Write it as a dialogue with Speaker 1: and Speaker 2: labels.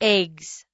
Speaker 1: eggs.